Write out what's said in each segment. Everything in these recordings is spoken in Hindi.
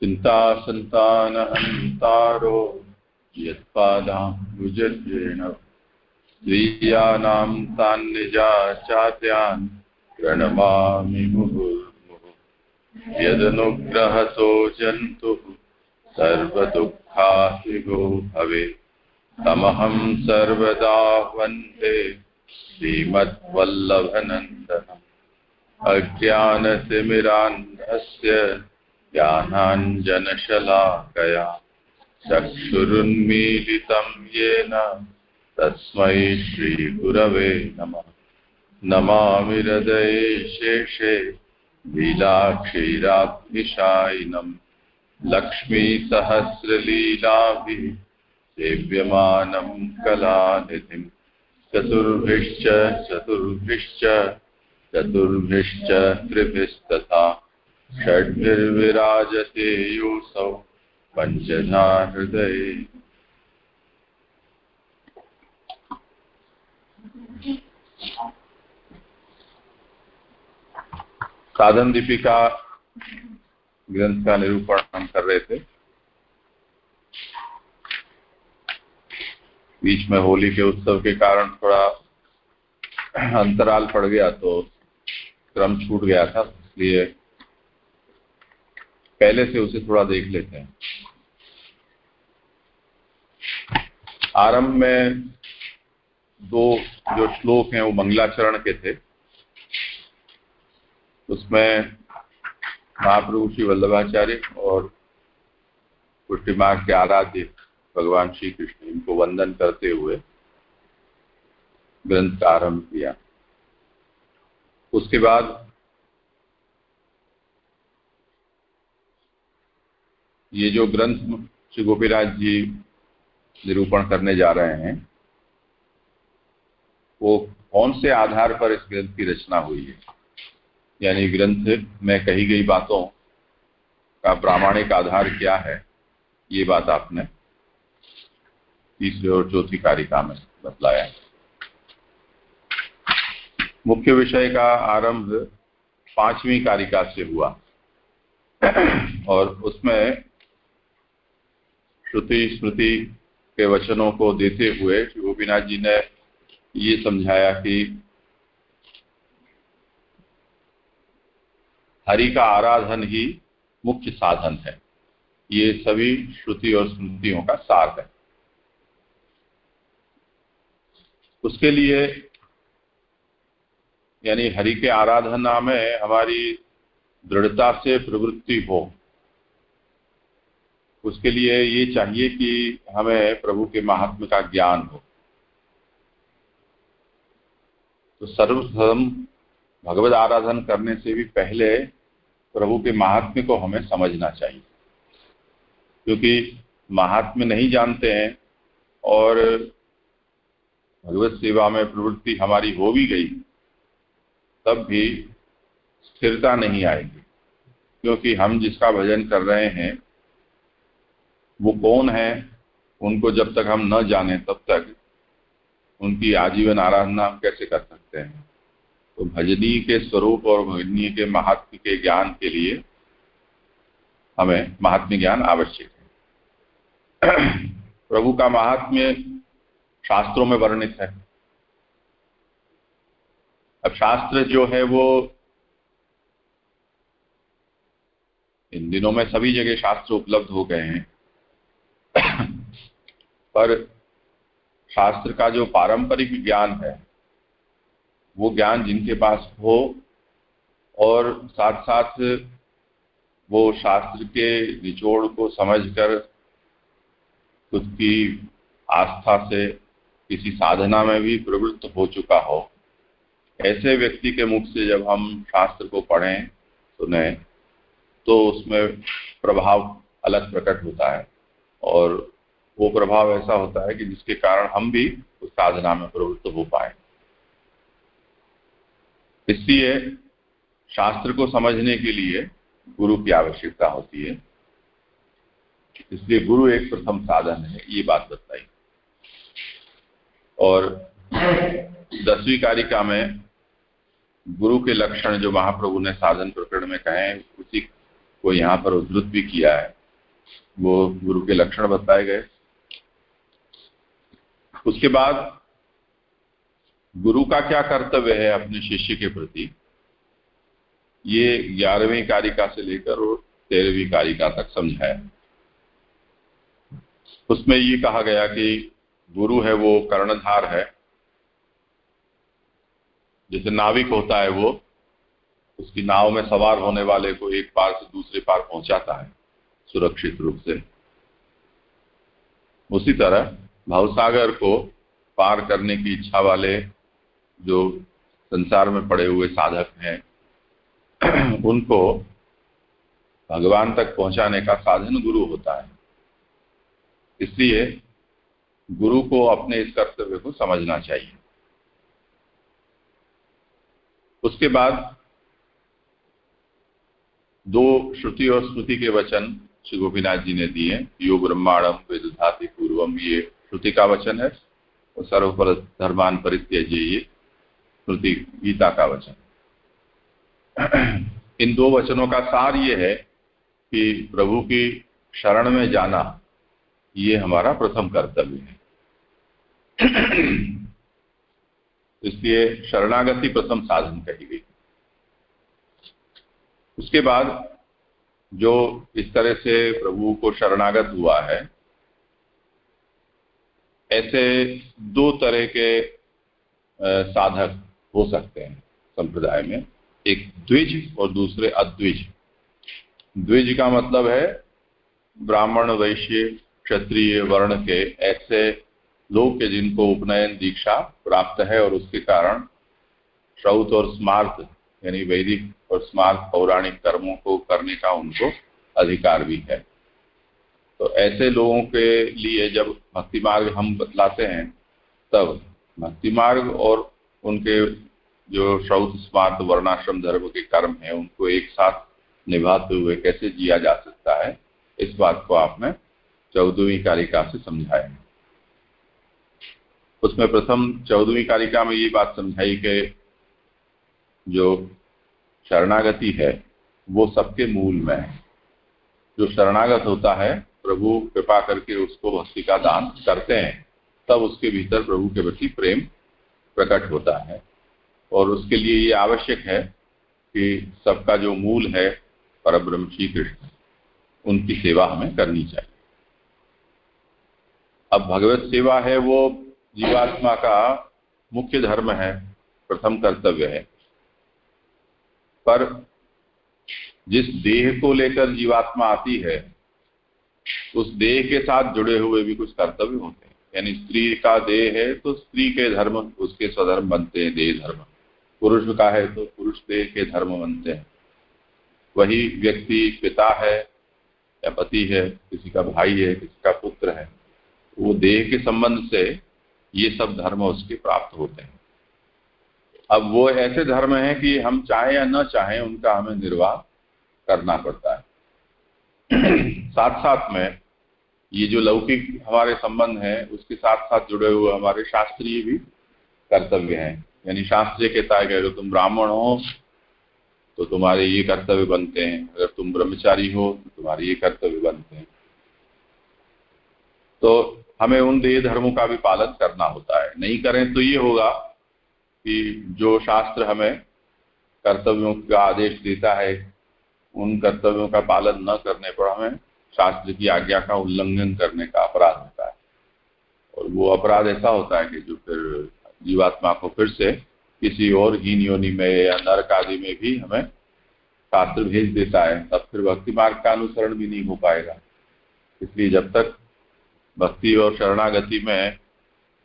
चिन्ता सन्तानहन्तारो यत्पादाम्बुजर्येण स्त्रीयानां तान् निजाचार्यान् प्रणमामि मुहुर्मुहुः। यदनुग्रहतो जन्तुः सर्वदुःखाहिगो भवेत्। तमहं सर्वदा वंदे श्रीमद्वल्लभनन्दनम्। अज्ञानतिमिरान्धस्य ज्ञानाञ्जनशलाकया चक्षुरुन्मीलितं येन तस्मै श्रीगुरवे नमः। नमामि हृदये शेषे लीलाक्षीराब्धिशायिनम् लक्ष्मीसहस्रलीलाभिः सेव्यमानं कलानिधिम् चतुर्भिश्च चतुर्भिश्च चतुर्भिश्च त्रिभिस्तथा। षड्भिर्विराजते योऽसौ पञ्चधा हृदये साधन दीपिका ग्रंथ का निरूपण हम कर रहे थे। बीच में होली के उत्सव के कारण थोड़ा अंतराल पड़ गया तो क्रम छूट गया था, इसलिए पहले से उसे थोड़ा देख लेते हैं। आरंभ में दो जो श्लोक हैं, वो मंगलाचरण के थे। उसमें महाप्रभु श्री वल्लभाचार्य और पुष्टि मार्ग के आराध्य भगवान श्री कृष्ण, इनको वंदन करते हुए ग्रंथ का आरंभ किया। उसके बाद ये जो ग्रंथ श्री गोपीराज जी निरूपण करने जा रहे हैं, वो कौन से आधार पर इस ग्रंथ की रचना हुई है? यानी ग्रंथ में कही गई बातों का प्रामाणिक आधार क्या है? ये बात आपने तीसरे और चौथी कारिका में बतलाया है। मुख्य विषय का आरंभ पांचवी कारिका से हुआ। और उसमें श्रुति, स्मृति के वचनों को देते हुए श्री गोपीनाथ जी ने ये समझाया कि हरि का आराधन ही मुख्य साधन है। ये सभी श्रुति और स्मृतियों का सार है। उसके लिए यानी हरि के आराधना में हमारी दृढ़ता से प्रवृत्ति हो। उसके लिए ये चाहिए कि हमें प्रभु के महात्म का ज्ञान हो। तो सर्वप्रथम भगवत आराधन करने से भी पहले प्रभु के महात्म्य को हमें समझना चाहिए। क्योंकि महात्म्य नहीं जानते हैं और भगवत सेवा में प्रवृत्ति हमारी हो भी गई। तब भी स्थिरता नहीं आएगी। क्योंकि हम जिसका भजन कर रहे हैं, वो कौन है, उनको जब तक हम न जाने तब तक उनकी आजीवन आराधना हम कैसे कर सकते हैं? तो भजनी के स्वरूप और भजनी के महात्म्य के ज्ञान के लिए हमें महात्म्य ज्ञान आवश्यक है। प्रभु का महात्म्य शास्त्रों में वर्णित है। अब शास्त्र जो है वो इन दिनों में सभी जगह शास्त्र उपलब्ध हो गए हैं। पर शास्त्र का जो पारंपरिक ज्ञान है, वो ज्ञान जिनके पास हो और साथ साथ वो शास्त्र के निचोड़ को समझकर खुद की आस्था से किसी साधना में भी प्रवृत्त हो चुका हो ऐसे व्यक्ति के मुख से जब हम शास्त्र को पढ़ें, सुने तो उसमें प्रभाव अलग प्रकट होता है। और वो प्रभाव ऐसा होता है कि जिसके कारण हम भी उस साधना में प्रवृत्त हो पाए। इसलिए शास्त्र को समझने के लिए गुरु की आवश्यकता होती है। इसलिए गुरु एक प्रथम साधन है, ये बात बताई। और दसवीं कारिका में गुरु के लक्षण जो महाप्रभु ने साधन प्रकरण में कहे उसी को यहाँ पर उद्धृत भी किया है। वो गुरु के लक्षण बताए गए। उसके बाद गुरु का क्या कर्तव्य है अपने शिष्य के प्रति? ये ग्यारहवीं कारिका से लेकर और तेरहवीं कारिका तक समझाया उसमें ये कहा गया कि गुरु है वो कर्णधार है। जैसे नाविक होता है वो, उसकी नाव में सवार होने वाले को एक पार से दूसरे पार पहुंचाता है, सुरक्षित रूप से। उसी तरह भावसागर को पार करने की इच्छा वाले जो संसार में पड़े हुए साधक हैं, उनको भगवान तक पहुँचाने का साधन गुरु होता है। इसलिए गुरु को अपने इस कर्तव्य को समझना चाहिए। उसके बाद दो श्रुति और स्मृति के वचन श्री गोपीनाथ जी ने दिए। यो ब्रह्मांडम वेदधाति पूर्वम ये श्रुति का वचन है और सर्वपर धर्मान परित्यज ये श्रुति गीता का वचन। इन दो वचनों का सार ये है कि प्रभु की शरण में जाना ये हमारा प्रथम कर्तव्य है। इसलिए शरणागति प्रथम साधन कही गई। उसके बाद जो इस तरह से प्रभु को शरणागत हुआ है, ऐसे दो तरह के साधक हो सकते हैं संप्रदाय में। एक द्विज और दूसरे अद्विज। द्विज का मतलब है ब्राह्मण, वैश्य, क्षत्रिय, वर्ण के ऐसे लोग के जिनको उपनयन दीक्षा प्राप्त है और उसके कारण श्रौत और स्मार्थ यानी वैदिक और स्मार्थ पौराणिक कर्मों को करने का उनको अधिकार भी है। तो ऐसे लोगों के लिए जब भक्ति मार्ग हम बतलाते हैं, तब भक्ति मार्ग और उनके जो श्रौत स्मार्थ वर्णाश्रम, धर्म के कर्म है, उनको एक साथ निभाते हुए कैसे जिया जा सकता है, इस बात को आपने चौदहवीं कारिका से समझाया। उसमें प्रथम चौदहवीं कारिका में ये बात समझाई कि जो शरणागति है, वो सबके मूल में है। जो शरणागत होता है, प्रभु कृपा करके उसको भक्ति का दान करते हैं, तब उसके भीतर प्रभु के प्रति प्रेम प्रकट होता है। और उसके लिए ये आवश्यक है कि सबका जो मूल है परब्रह्म श्री कृष्ण, उनकी सेवा हमें करनी चाहिए। अब भगवत सेवा है वो जीवात्मा का मुख्य धर्म है, प्रथम कर्तव्य है। पर जिस देह को लेकर जीवात्मा आती है, उस देह के साथ जुड़े हुए भी कुछ कर्तव्य होते हैं। यानी स्त्री का देह है तो स्त्री के धर्म, उसके स्वधर्म बनते हैं, देह धर्म। पुरुष का है तो पुरुष देह के धर्म बनते हैं। वही व्यक्ति पिता है, या पति है, किसी का भाई है, किसी का पुत्र है, वो देह के संबंध से ये सब धर्म उसके प्राप्त होते हैं। अब वो ऐसे धर्म हैं कि हम चाहें या न चाहें, उनका हमें निर्वाह करना पड़ता है। साथ साथ में ये जो लौकिक हमारे संबंध है, उसके साथ साथ जुड़े हुए हमारे शास्त्रीय भी कर्तव्य हैं। यानी शास्त्रीय कहता है कि अगर तुम ब्राह्मण हो तो तुम्हारे ये कर्तव्य बनते हैं। अगर तुम ब्रह्मचारी हो तो तुम्हारे ये कर्तव्य बनते हैं। तो हमें उन देह धर्मों का भी पालन करना होता है। नहीं करें तो ये होगा कि जो शास्त्र हमें कर्तव्यों का आदेश देता है, उन कर्तव्यों का पालन न करने पर हमें शास्त्र की आज्ञा का उल्लंघन करने का अपराध होता है। और वो अपराध ऐसा होता है कि जो फिर जीवात्मा को फिर से किसी और हीन योनि में या नरक आदि में भी हमें शास्त्र भेज देता है, तब फिर भक्ति मार्ग का अनुसरण भी नहीं हो पाएगा। इसलिए जब तक भक्ति और शरणागति में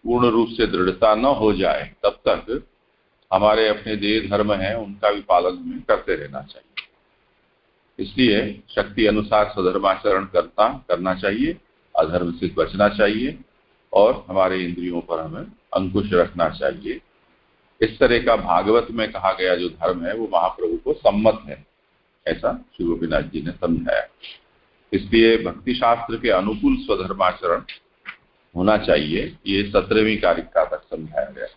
पूर्ण रूप से दृढ़ता न हो जाए, तब तक हमारे अपने देह धर्म हैं, उनका भी पालन हमें करते रहना चाहिए। इसलिए शक्ति अनुसार स्वधर्माचरण करता, करना चाहिए, अधर्म से बचना चाहिए, और हमारे इंद्रियों पर हमें अंकुश रखना चाहिए। इस तरह का भागवत में कहा गया जो धर्म है, वो महाप्रभु को सम्मत है। ऐसा श्री गोपीनाथ जी ने समझाया। इसलिए भक्ति शास्त्र के अनुकूल स्वधर्माचरण होना चाहिए। ये सत्रहवीं कारिका तक समझाया गया।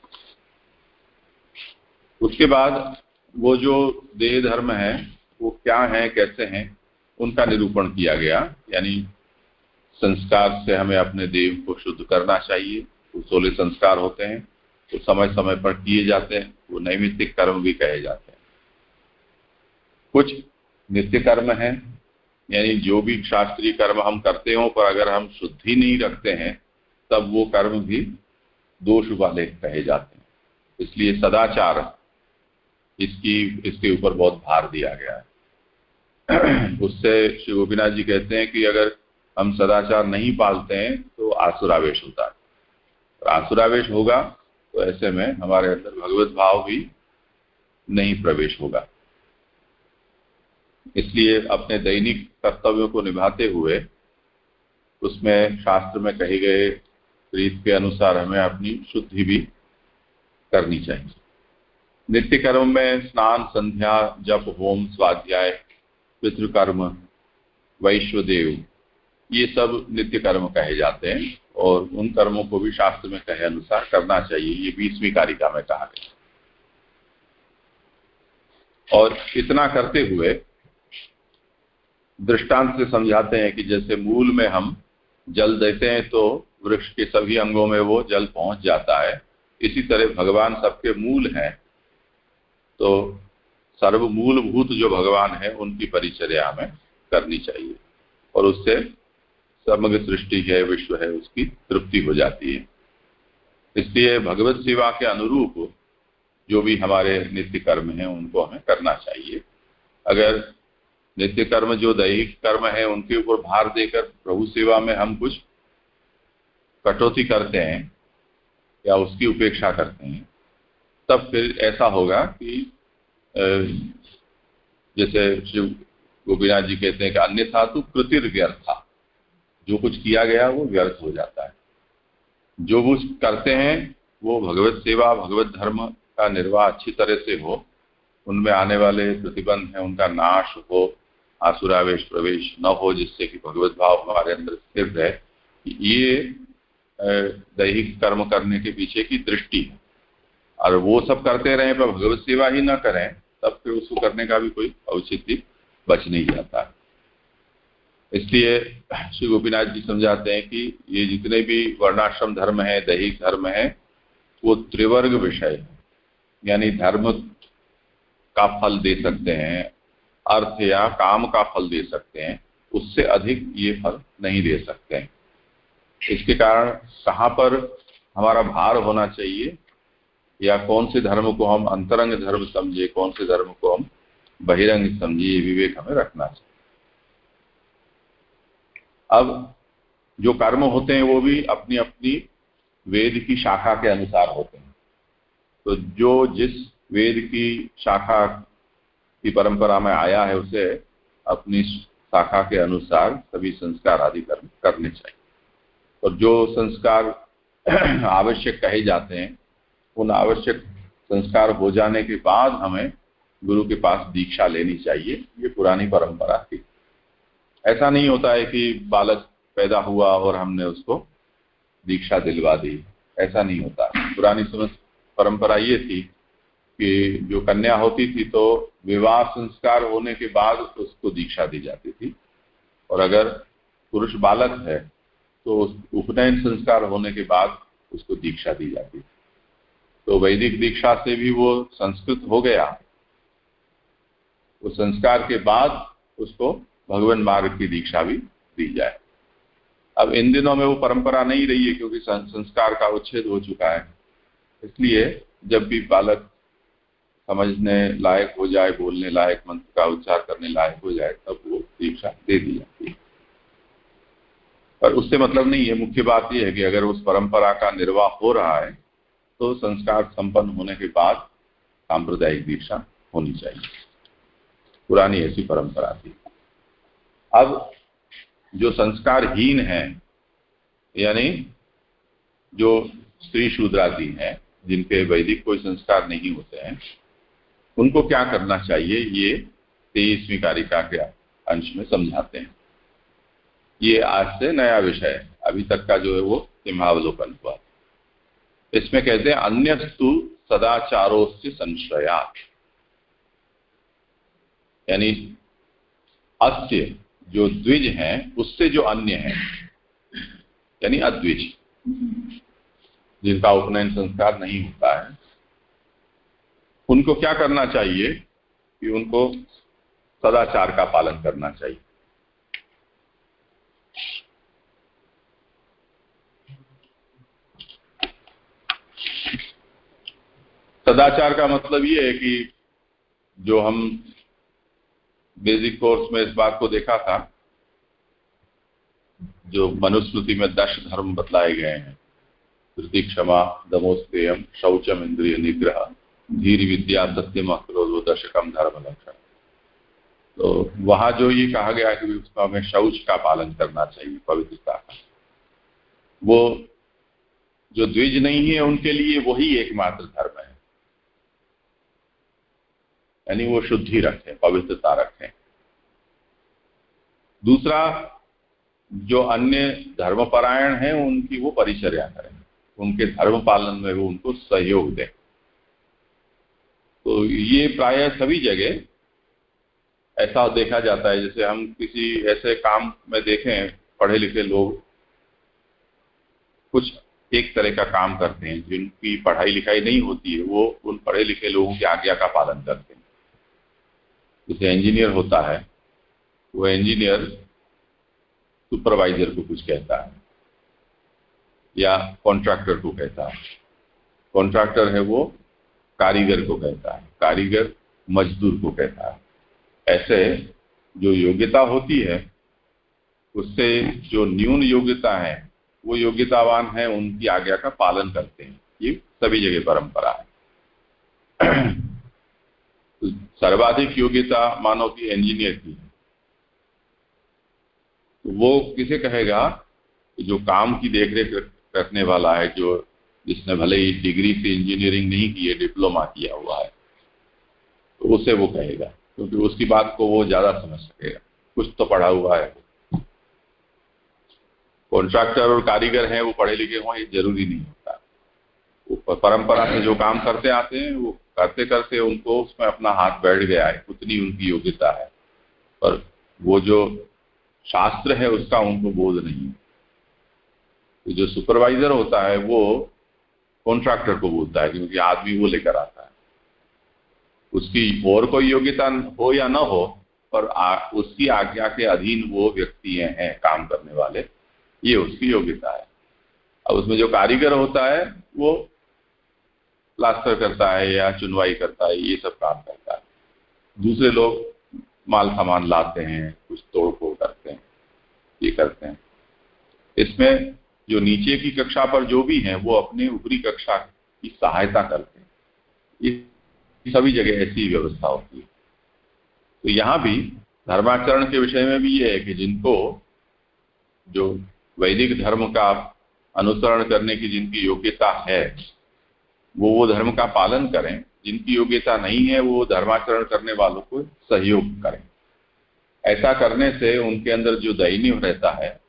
उसके बाद वो जो देह धर्म है, वो क्या है, कैसे हैं, उनका निरूपण किया गया। यानी संस्कार से हमें अपने देव को शुद्ध करना चाहिए। वो सोलह संस्कार होते हैं, वो समय समय पर किए जाते हैं, वो नैमित्तिक कर्म भी कहे जाते हैं। कुछ नित्य कर्म है यानी जो भी शास्त्रीय कर्म हम करते हो, पर अगर हम शुद्धि नहीं रखते हैं, तब वो कर्म भी दोष वाले कहे जाते हैं। इसलिए सदाचार इसकी, इसके ऊपर बहुत भार दिया गया है। उससे श्री गोपीनाथ जी कहते हैं कि अगर हम सदाचार नहीं पालते हैं तो आसुरावेश होता है। और आसुरावेश होगा तो ऐसे में हमारे अंदर भगवत भाव भी नहीं प्रवेश होगा। इसलिए अपने दैनिक कर्तव्यों को निभाते हुए उसमें शास्त्र में कहे गए रीत के अनुसार हमें अपनी शुद्धि भी करनी चाहिए। नित्य कर्म में स्नान, संध्या, जप, होम, स्वाध्याय, पितृकर्म, वैश्वदेव, ये सब नित्य कर्म कहे जाते हैं और उन कर्मों को भी शास्त्र में कहे अनुसार करना चाहिए, ये बीसवीं कारिका में कहा गया। और इतना करते हुए दृष्टांत से समझाते हैं कि जैसे मूल में हम जल देते हैं तो वृक्ष के सभी अंगों में वो जल पहुँच जाता है। इसी तरह भगवान सबके मूल हैं। तो सर्वमूलभूत जो भगवान है, उनकी परिचर्या हमें करनी चाहिए। और उससे समग्र सृष्टि है, विश्व है, उसकी तृप्ति हो जाती है। इसलिए भगवत सेवा के अनुरूप जो भी हमारे नित्य कर्म हैं, उनको हमें करना चाहिए। अगर नित्य कर्म जो दैहिक कर्म है, उनके ऊपर भार देकर प्रभु सेवा में हम कुछ कटौती करते हैं या उसकी उपेक्षा करते हैं, तब फिर ऐसा होगा कि जैसे शिव गोपीनाथ जी कहते हैं कि अन्यथा तो कृतिर व्यर्था। जो कुछ किया गया, वो व्यर्थ हो जाता है। जो कुछ करते हैं, वो भगवत सेवा, भगवत धर्म का निर्वाह अच्छी तरह से हो, उनमें आने वाले प्रतिबंध हैं, उनका नाश हो आसुरावेश प्रवेश न हो जिससे कि भगवत भाव हमारे अंदर स्थिर रहे, ये दैहिक कर्म करने के पीछे की दृष्टि है। और वो सब करते रहे, पर भगवत सेवा ही न करें, तब फिर उसको करने का भी कोई औचित्य बच नहीं जाता। इसलिए श्री गोपीनाथ जी समझाते हैं कि ये जितने भी वर्णाश्रम धर्म है, दैहिक धर्म है, वो त्रिवर्ग विषय है। यानी धर्म का फल दे सकते हैं अर्थ या काम का फल दे सकते हैं, उससे अधिक ये फल नहीं दे सकते हैं। इसके कारण कहाँ पर हमारा भार होना चाहिए, या कौन से धर्म को हम अंतरंग धर्म समझे, कौन से धर्म को हम बहिरंग समझे विवेक हमें रखना चाहिए। अब जो कर्म होते हैं, वो भी अपनी अपनी वेद की शाखा के अनुसार होते हैं। तो जो जिस वेद की शाखा की परंपरा में आया है उसे अपनी शाखा के अनुसार सभी संस्कार आदि कर्म करने चाहिए। और जो संस्कार आवश्यक कहे जाते हैं, उन आवश्यक संस्कार हो जाने के बाद हमें गुरु के पास दीक्षा लेनी चाहिए, ये पुरानी परंपरा थी। ऐसा नहीं होता है कि बालक पैदा हुआ और हमने उसको दीक्षा दिलवा दी। ऐसा नहीं होता। पुरानी परंपरा ये थी कि जो कन्या होती थी तो विवाह संस्कार होने के बाद उसको दीक्षा दी जाती थी। और अगर पुरुष बालक है तो उपनयन संस्कार होने के बाद उसको दीक्षा दी जाती थी। तो वैदिक दीक्षा से भी वो संस्कृत हो गया। उस संस्कार के बाद उसको भगवान मार्ग की दीक्षा भी दी जाए। अब इन दिनों में वो परंपरा नहीं रही है, क्योंकि संस्कार का उच्छेद हो चुका है। इसलिए जब भी बालक समझने लायक हो जाए, बोलने लायक, मंत्र का उच्चार करने लायक हो जाए, तब वो दीक्षा दे दी जाती है। पर उससे मतलब नहीं है मुख्य बात यह है कि अगर उस परंपरा का निर्वाह हो रहा है तो संस्कार संपन्न होने के बाद सांप्रदायिक दीक्षा होनी चाहिए। पुरानी ऐसी परंपरा थी। अब जो संस्कारहीन है, यानी जो स्त्री शूद्रादी हैं, जिनके वैदिक कोई संस्कार नहीं होते हैं उनको क्या करना चाहिए, ये तेईसवीं कारिका के अंश में समझाते हैं। ये आज से नया विषय है। अभी तक का जो है वो सिंहावलोकन हुआ। इसमें कहते हैं, अन्यस्तु सदाचारों से संशया यानी अस्य जो द्विज है, उससे जो अन्य है, यानी अद्विज, जिनका उपनयन संस्कार नहीं होता है उनको क्या करना चाहिए कि उनको सदाचार का पालन करना चाहिए। सदाचार का मतलब ये है कि जो हम बेसिक कोर्स में इस बात को देखा था, जो मनुस्मृति में दश धर्म बतलाए गए हैं धृति क्षमा, दमोस्तेयम, शौचम इंद्रिय निग्रह धीर विद्या सत्यम क्रोध दशकम धर्म लक्षण तो वहाँ जो ये कहा गया कि उसका हमें शौच का पालन करना चाहिए, पवित्रता का। वो जो द्विज नहीं है उनके लिए वही एकमात्र धर्म है। यानी वो शुद्धि रखें, पवित्रता रखें। दूसरा, जो अन्य धर्मपरायण हैं, उनकी वो परिचर्या करें। उनके धर्म पालन में वो उनको सहयोग दें। तो ये प्राय सभी जगह ऐसा देखा जाता है, जैसे हम किसी ऐसे काम में देखें पढ़े लिखे लोग कुछ एक तरह का काम करते हैं, जिनकी पढ़ाई लिखाई नहीं होती है, वो उन पढ़े लिखे लोगों की आज्ञा का पालन करते हैं। जैसे इंजीनियर होता है, वो इंजीनियर सुपरवाइजर को कुछ कहता है, या कॉन्ट्रैक्टर को कहता है। कॉन्ट्रैक्टर है वो कारीगर को कहता है, कारीगर मजदूर को कहता है। ऐसे जो योग्यता होती है, उससे जो न्यून योग्यता है, वो योग्यतावान है, उनकी आज्ञा का पालन करते हैं। ये सभी जगह परंपरा है। सर्वाधिक योग्यता मानो कि इंजीनियर की है। वो किसे कहेगा जो काम की देखरेख रखने वाला है, जो जिसने भले ही डिग्री से इंजीनियरिंग नहीं की है, डिप्लोमा किया हुआ है तो उसे वो कहेगा, क्योंकि उसकी बात को वो ज़्यादा समझ सकेगा। कुछ तो पढ़ा हुआ है कॉन्ट्रैक्टर और कारीगर हैं, वो पढ़े लिखे हों ज़रूरी नहीं होता। वो परंपरा से जो काम करते आते हैं, वो करते करते उनको उसमें अपना हाथ बैठ गया है, उतनी उनकी योग्यता है। पर वो जो शास्त्र है, उसका उनको बोध नहीं है। तो जो सुपरवाइजर होता है, वो कॉन्ट्रैक्टर को बोलता है क्योंकि आदमी वो लेकर आता है। उसकी और कोई योग्यता हो या ना हो पर आ, उसकी आज्ञा के अधीन वो व्यक्ति हैं काम करने वाले ये उसकी योग्यता है। अब उसमें जो कारीगर होता है वो प्लास्टर करता है या चुनवाई करता है ये सब काम करता है। दूसरे लोग माल सामान लाते हैं कुछ तोड़ फोड़ करते हैं ये करते हैं। इसमें जो नीचे की कक्षा पर जो भी हैं, वो अपने ऊपरी कक्षा की सहायता करते हैं। ये सभी जगह ऐसी व्यवस्था होती है। तो यहाँ भी धर्माचरण के विषय में भी ये है कि जिनको जो वैदिक धर्म का अनुसरण करने की जिनकी योग्यता है, वो वो धर्म का पालन करें। जिनकी योग्यता नहीं है, वो धर्माचरण करने वालों को सहयोग करें। ऐसा करने से उनके अंदर जो दैन्य रहता है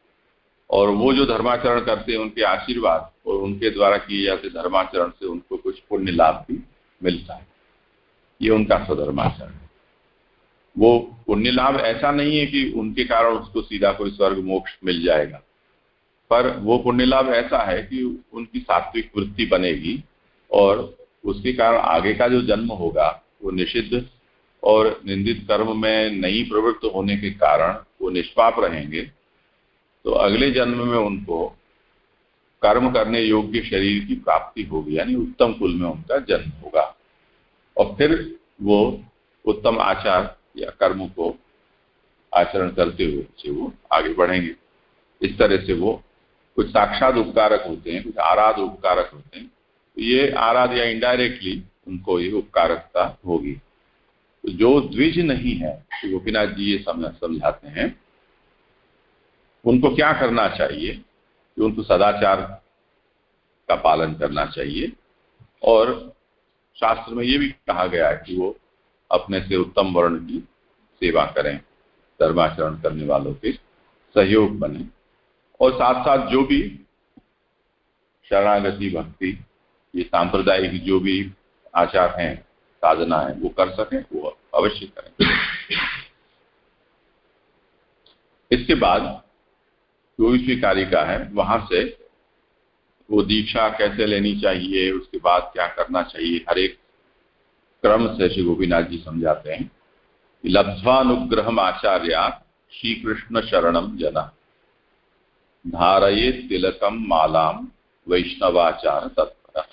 और वो जो धर्माचरण करते हैं, उनके आशीर्वाद और उनके द्वारा किए जाते धर्माचरण से उनको कुछ पुण्य लाभ भी मिलता है। ये उनका स्वधर्माचरण है। वो पुण्य लाभ ऐसा नहीं है कि उनके कारण उसको सीधा कोई स्वर्ग मोक्ष मिल जाएगा, पर वो पुण्य लाभ ऐसा है कि उनकी सात्विक वृत्ति बनेगी और उसके कारण आगे का जो जन्म होगा, वो निषिद्ध और निंदित कर्म में नहीं प्रवृत्त होने के कारण वो निष्पाप रहेंगे। तो अगले जन्म में उनको कर्म करने योग्य शरीर की प्राप्ति होगी, यानी उत्तम कुल में उनका जन्म होगा। और फिर वो उत्तम आचार या कर्म को आचरण करते हुए से वो आगे बढ़ेंगे। इस तरह से वो कुछ साक्षात उपकारक होते हैं, कुछ आराध उपकारक होते हैं। तो ये आराध या इनडायरेक्टली उनको ये उपकारकता होगी। तो जो द्विज नहीं है तो गोपीनाथ जी ये समझाते हैं। उनको क्या करना चाहिए? कि उनको सदाचार का पालन करना चाहिए। और शास्त्र में ये भी कहा गया है कि वो अपने से उत्तम वर्ण की सेवा करें, धर्माचरण करने वालों के सहयोग बने। और साथ साथ जो भी शरणागति, भक्ति, ये सांप्रदायिक जो भी आचार हैं, साधना है, वो कर सकें, वो अवश्य करें। इसके बाद चौबीसवीं कारिका है, वहाँ से वो दीक्षा कैसे लेनी चाहिए, उसके बाद क्या करना चाहिए, हर एक क्रम से श्री गोपीनाथ जी समझाते हैं लब्ध्वानुग्रह आचार्या श्री कृष्ण शरणम जना। धारये तिलकम मालाम वैष्णवाचार तत्पर।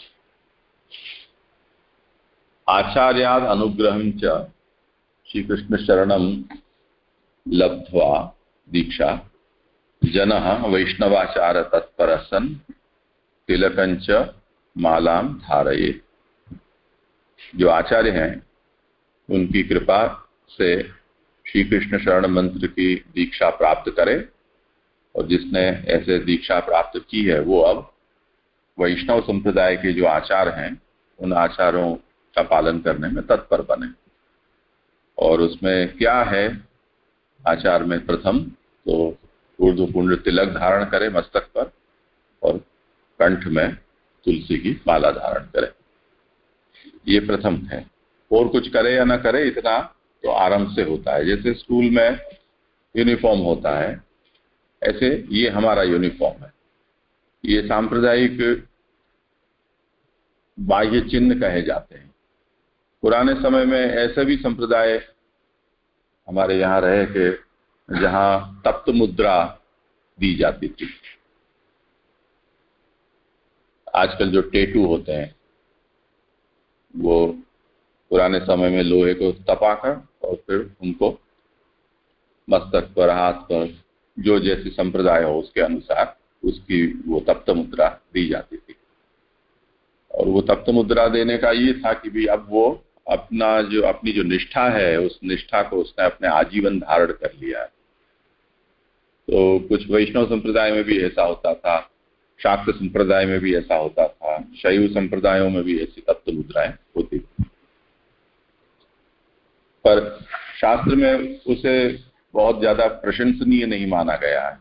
आचार्याद अनुग्रह च श्री कृष्ण शरणम लब्ध्वा दीक्षा। जन वैष्णवाचार तत्पर सन तिलकंच मालाम धारये जो आचार्य हैं, उनकी कृपा से श्री कृष्ण शरण मंत्र की दीक्षा प्राप्त करे और जिसने ऐसे दीक्षा प्राप्त की है, वो अब वैष्णव संप्रदाय के जो आचार हैं, उन आचारों का पालन करने में तत्पर बने। और उसमें क्या है आचार में प्रथम तो पुण्य तिलक धारण करे मस्तक पर और कंठ में तुलसी की माला धारण करे। ये प्रथम है। और कुछ करे या ना करे इतना तो आराम से होता है। जैसे स्कूल में यूनिफॉर्म होता है, ऐसे ये हमारा यूनिफॉर्म है। ये सांप्रदायिक बाह्य चिन्ह कहे जाते हैं। पुराने समय में ऐसे भी संप्रदाय हमारे यहाँ रहे कि जहाँ तप्त मुद्रा दी जाती थी। आजकल जो टेटू होते हैं, वो पुराने समय में लोहे को तपाकर और फिर उनको मस्तक पर, हाथ पर, जो जैसी संप्रदाय हो उसके अनुसार उसकी वो तप्त मुद्रा दी जाती थी। और वो तप्त मुद्रा देने का ये था कि भी अब वो अपना जो, अपनी जो निष्ठा है, उस निष्ठा को उसने अपने आजीवन धारण कर लिया है। तो कुछ वैष्णव संप्रदाय में भी ऐसा होता था, शाक्त संप्रदाय में भी ऐसा होता था, शैव संप्रदायों में भी ऐसी तत्व मुद्राएँ होती थी। पर शास्त्र में उसे बहुत ज़्यादा प्रशंसनीय नहीं माना गया है।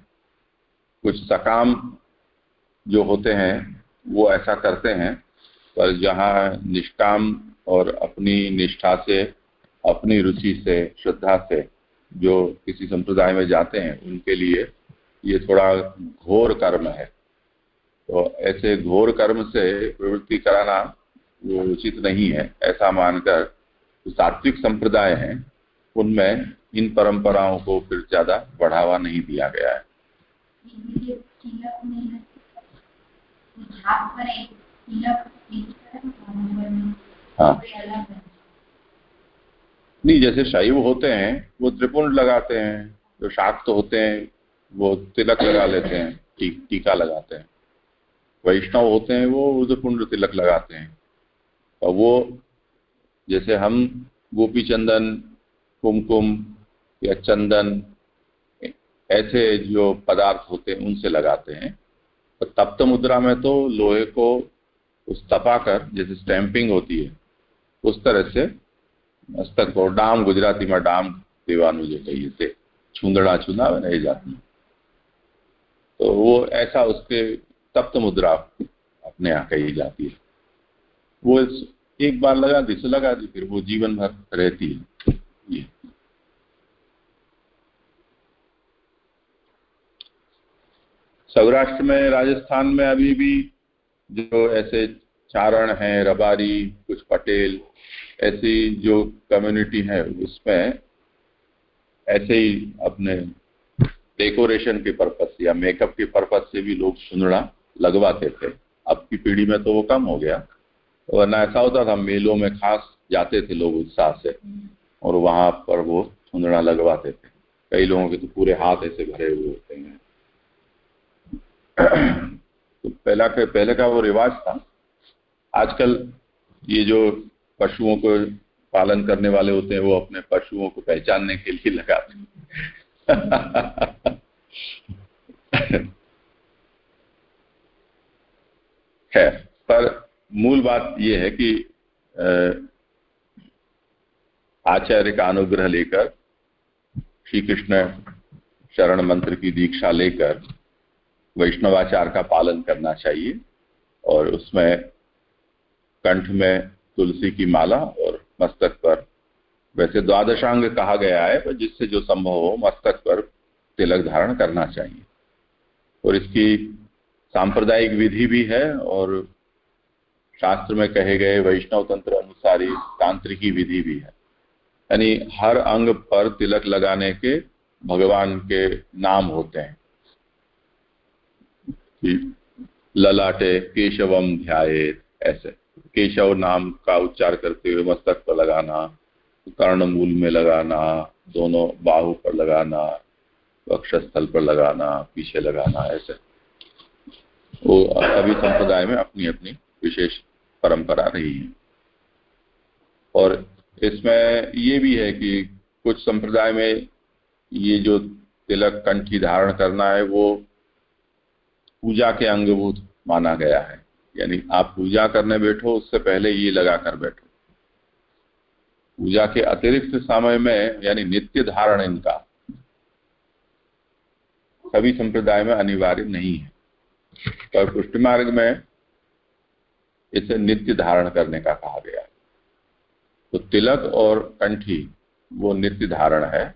कुछ सकाम जो होते हैं, वो ऐसा करते हैं, पर जहाँ निष्काम और अपनी निष्ठा से, अपनी रुचि से, श्रद्धा से जो किसी संप्रदाय में जाते हैं, उनके लिए ये थोड़ा घोर कर्म है। तो ऐसे घोर कर्म से प्रवृत्ति कराना वो उचित नहीं है। ऐसा मानकर जो सात्विक संप्रदाय हैं, उनमें इन परंपराओं को फिर ज़्यादा बढ़ावा नहीं दिया गया है। हाँ। नहीं जैसे शैव होते हैं वो त्रिपुंड लगाते हैं जो शाक्त होते हैं वो तिलक लगा लेते हैं टी, टीका लगाते हैं। वैष्णव होते हैं वो रुद्रपुंड तिलक लगाते हैं। और वो जैसे हम गोपी चंदन कुमकुम या चंदन ऐसे जो पदार्थ होते हैं उनसे लगाते हैं। तो तप्त मुद्रा में तो लोहे को उस तपाकर जैसे स्टैंपिंग होती है उस तरह से को डाम गुजराती में डाम देवानु जो कहिए थे छूंदड़ा छूंदा नहीं जाती तो वो ऐसा उसके तप्त मुद्रा अपने यहाँ कही जाती है वो एक बार लगा दी तो लगा दी फिर वो जीवन भर रहती है ये सौराष्ट्र में राजस्थान में अभी भी जो ऐसे चारण हैं रबारी कुछ पटेल ऐसी जो कम्युनिटी है, उसमें ऐसे ही अपने डेकोरेशन के पर्पज या मेकअप के पर्पज से भी लोग सुनना लगवाते थे। अब की पीढ़ी में तो वो कम हो गया। वरना ऐसा होता था, मेलों में खास जाते थे लोग उत्साह से और वहाँ पर वो सुंदड़ा लगवाते थे। कई लोगों के तो पूरे हाथ ऐसे भरे हुए होते हैं। तो पहला के, पहले का वो रिवाज था। आजकल ये जो पशुओं को पालन करने वाले होते हैं, वो अपने पशुओं को पहचानने के लिए लगाते हैं। है पर मूल बात यह है कि आचार्य का अनुग्रह लेकर श्री कृष्ण शरण मंत्र की दीक्षा लेकर, वैष्णवाचार का पालन करना चाहिए, और उसमें कंठ में तुलसी की माला और मस्तक पर। वैसे द्वादशांग कहा गया है, पर जिससे जो संभव हो, मस्तक पर तिलक धारण करना चाहिए। और इसकी सांप्रदायिक विधि भी है, और शास्त्र में कहे गए वैष्णव तंत्र अनुसार तांत्रिकी विधि भी है। यानी हर अंग पर तिलक लगाने के भगवान के नाम होते हैं। ललाटे केशवम ध्याये ऐसे। केशव नाम का उच्चार करते हुए मस्तक पर लगाना, कर्ण मूल में लगाना, दोनों बाहु पर लगाना, वक्षस्थल पर लगाना, पीछे लगाना, ऐसे। वो सभी संप्रदाय में अपनी अपनी विशेष परंपरा रही है। और इसमें ये भी है कि कुछ संप्रदाय में ये जो तिलक कंठी धारण करना है, वो पूजा के अंगभूत माना गया है। यानी आप पूजा करने बैठो, उससे पहले ये लगा कर बैठो। पूजा के अतिरिक्त समय में, यानी नित्य धारण इनका, सभी संप्रदाय में अनिवार्य नहीं है। पर पुष्टि मार्ग में इसे नित्य धारण करने का कहा गया है। तो तिलक और कंठी, वो नित्य धारण है,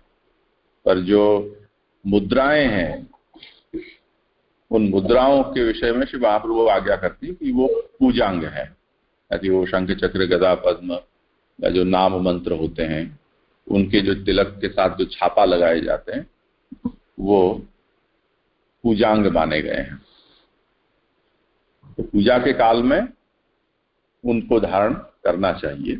पर जो मुद्राएँ हैं उन मुद्राओं के विषय में शिव महाप्रभु आज्ञा करती है कि वो पूजांग है। यदि वो शंख, चक्र, गदा, पद्म, या जो नाम मंत्र होते हैं, उनके जो तिलक के साथ जो छापा लगाए जाते हैं, वो पूजांग माने गए हैं। तो पूजा के काल में उनको धारण करना चाहिए।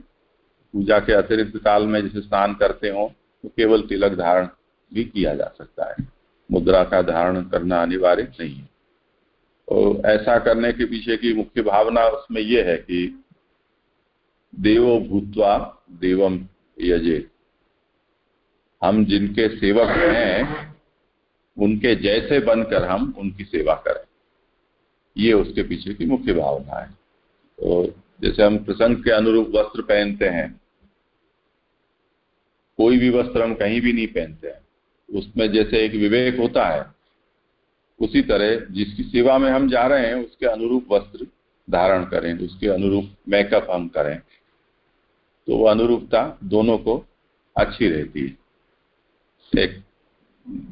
पूजा के अतिरिक्त काल में जैसे स्नान करते हो तो केवल तिलक धारण भी किया जा सकता है। मुद्रा का धारण करना अनिवार्य नहीं है। और ऐसा करने के पीछे की मुख्य भावना उसमें यह है कि देवो भूतवा देवम यजे। हम जिनके सेवक हैं, उनके जैसे बनकर हम उनकी सेवा करें। ये उसके पीछे की मुख्य भावना है। तो जैसे हम प्रसंग के अनुरूप वस्त्र पहनते हैं, कोई भी वस्त्र हम कहीं भी नहीं पहनते हैं। उसमें जैसे एक विवेक होता है, उसी तरह जिसकी सेवा में हम जा रहे हैं, उसके अनुरूप वस्त्र धारण करें, उसके अनुरूप मेकअप हम करें। तो वो अनुरूपता दोनों को अच्छी रहती है। एक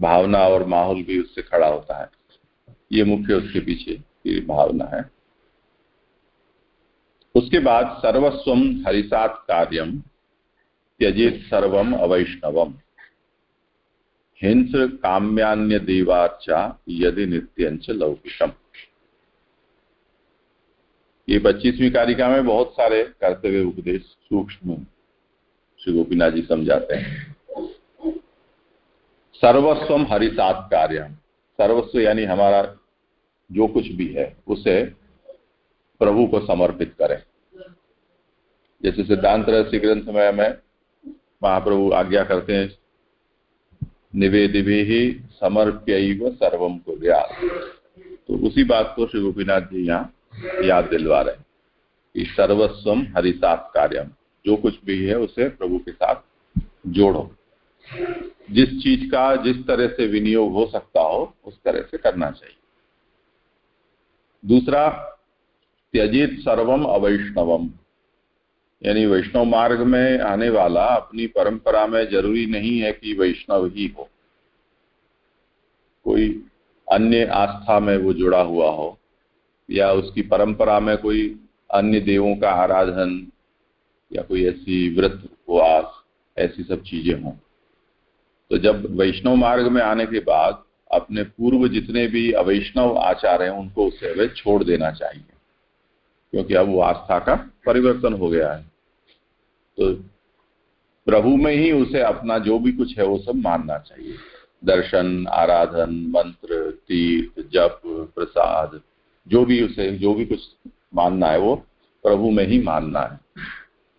भावना और माहौल भी उससे खड़ा होता है। ये मुख्य उसके पीछे की भावना है। उसके बाद सर्वस्व हरिसात कार्यम त्यजित सर्वम अवैष्णवम। हिंस काम्यान्य देवाचा यदि नित्यंच लौकिकम। ये पच्चीसवीं कारिका में बहुत सारे कर्तव्य उपदेश सूक्ष्म श्री गोपीनाथ जी समझाते हैं। सर्वस्व हरिसात कार्य सर्वस्व यानी हमारा जो कुछ भी है, उसे प्रभु को समर्पित करें। जैसे सिद्धांत रहस्य ग्रंथ में हमें महाप्रभु आज्ञा करते हैं निवेदि भी ही समर्प्य सर्वम को तो उसी बात को श्री गोपीनाथ जी यहाँ याद दिलवा रहे कि सर्वस्वम हरिसात कार्यम जो कुछ भी है, उसे प्रभु के साथ जोड़ो। जिस चीज़ का, जिस तरह से विनियोग हो सकता हो, उस तरह से करना चाहिए। दूसरा, त्यजित सर्वम अवैष्णवम। यानी वैष्णव मार्ग में आने वाला अपनी परंपरा में ज़रूरी नहीं है कि वैष्णव ही हो। कोई अन्य आस्था में वो जुड़ा हुआ हो, या उसकी परंपरा में कोई अन्य देवों का आराधन, या कोई ऐसी व्रत, उपवास, ऐसी सब चीज़ें हों। तो जब वैष्णव मार्ग में आने के बाद अपने पूर्व जितने भी अवैष्णव आचार हैं, उनको उसे वे छोड़ देना चाहिए, क्योंकि अब वो आस्था का परिवर्तन हो गया है। तो प्रभु में ही उसे अपना जो भी कुछ है वो सब मानना चाहिए। दर्शन, आराधन, मंत्र, तीर्थ, जप, प्रसाद, जो भी उसे, जो भी कुछ मानना है वो प्रभु में ही मानना है।